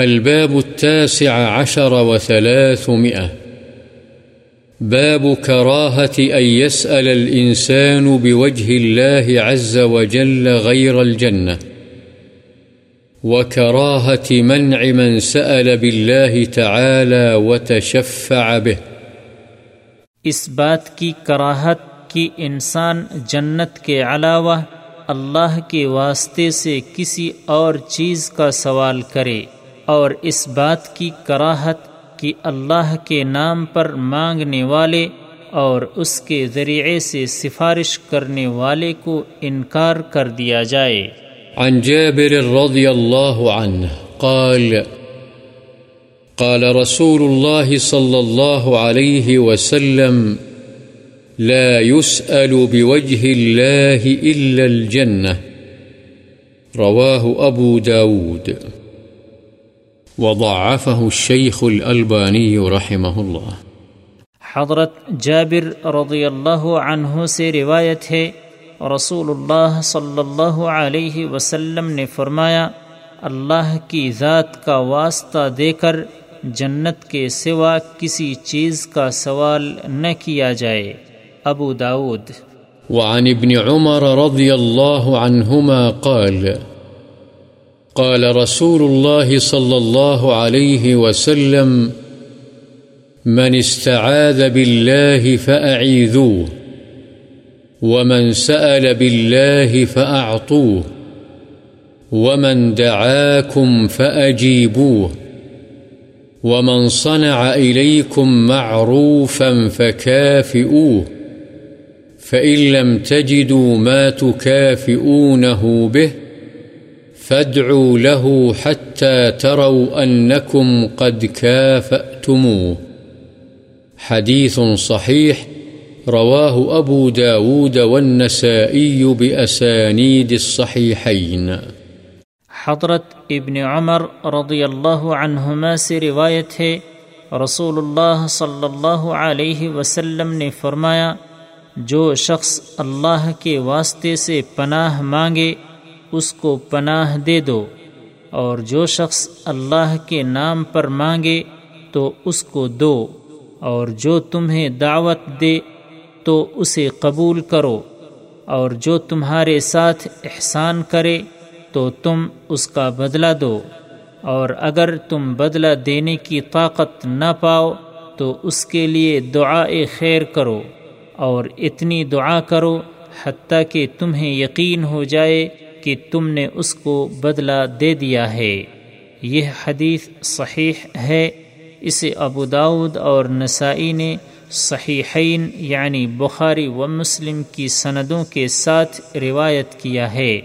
الباب التاسع عشر وثلاثمئة باب كراهة أن يسأل الإنسان بوجه الله عز وجل غير الجنة. وكراهة منع من سأل بالله تعالى وتشفع به. اس بات کی کراہت کہ انسان جنت کے علاوہ اللہ کے واسطے سے کسی اور چیز کا سوال کرے۔ اور اس بات کی کراہت کہ اللہ کے نام پر مانگنے والے اور اس کے ذریعے سے سفارش کرنے والے کو انکار کر دیا جائے۔ عن جابر رضي الله عنه قال قال رسول الله صلى الله عليه وسلم، لا يسأل بوجه الله إلا الجنة رواه أبو داود۔ وضعفه الشيخ الألباني رحمه الله. حضرت جابر رضی اللہ عنہ سے روایت ہے رسول اللہ صلی اللہ علیہ وسلم نے فرمایا اللہ کی ذات کا واسطہ دے کر جنت کے سوا کسی چیز کا سوال نہ کیا جائے۔ ابو داود۔ وعن ابن عمر رضي الله عنهما قال قال رسول الله صلى الله عليه وسلم، من استعاذ بالله فأعيذوه ومن سأل بالله فأعطوه ومن دعاكم فأجيبوه ومن صنع إليكم معروفا فكافئوه فإن لم تجدوا ما تكافئونه به فادعوا له حتى تروا أنكم قد كافأتموه. حديث صحيح، رواه أبو داود والنسائي بأسانيد الصحيحين. حضرت ابن عمر رضی اللہ عنہما سے روایت ہے، رسول اللہ صلی اللہ علیہ وسلم نے فرمایا، جو شخص اللہ کے واسطے سے پناہ مانگے اس کو پناہ دے دو اور جو شخص اللہ کے نام پر مانگے تو اس کو دو اور جو تمہیں دعوت دے تو اسے قبول کرو اور جو تمہارے ساتھ احسان کرے تو تم اس کا بدلہ دو اور اگر تم بدلہ دینے کی طاقت نہ پاؤ تو اس کے لیے دعا خیر کرو اور اتنی دعا کرو حتیٰ کہ تمہیں یقین ہو جائے کہ تم نے اس کو بدلہ دے دیا ہے۔ یہ حدیث صحیح ہے۔ اسے ابو داود اور نسائی نے صحیحین یعنی بخاری و مسلم کی سندوں کے ساتھ روایت کیا ہے۔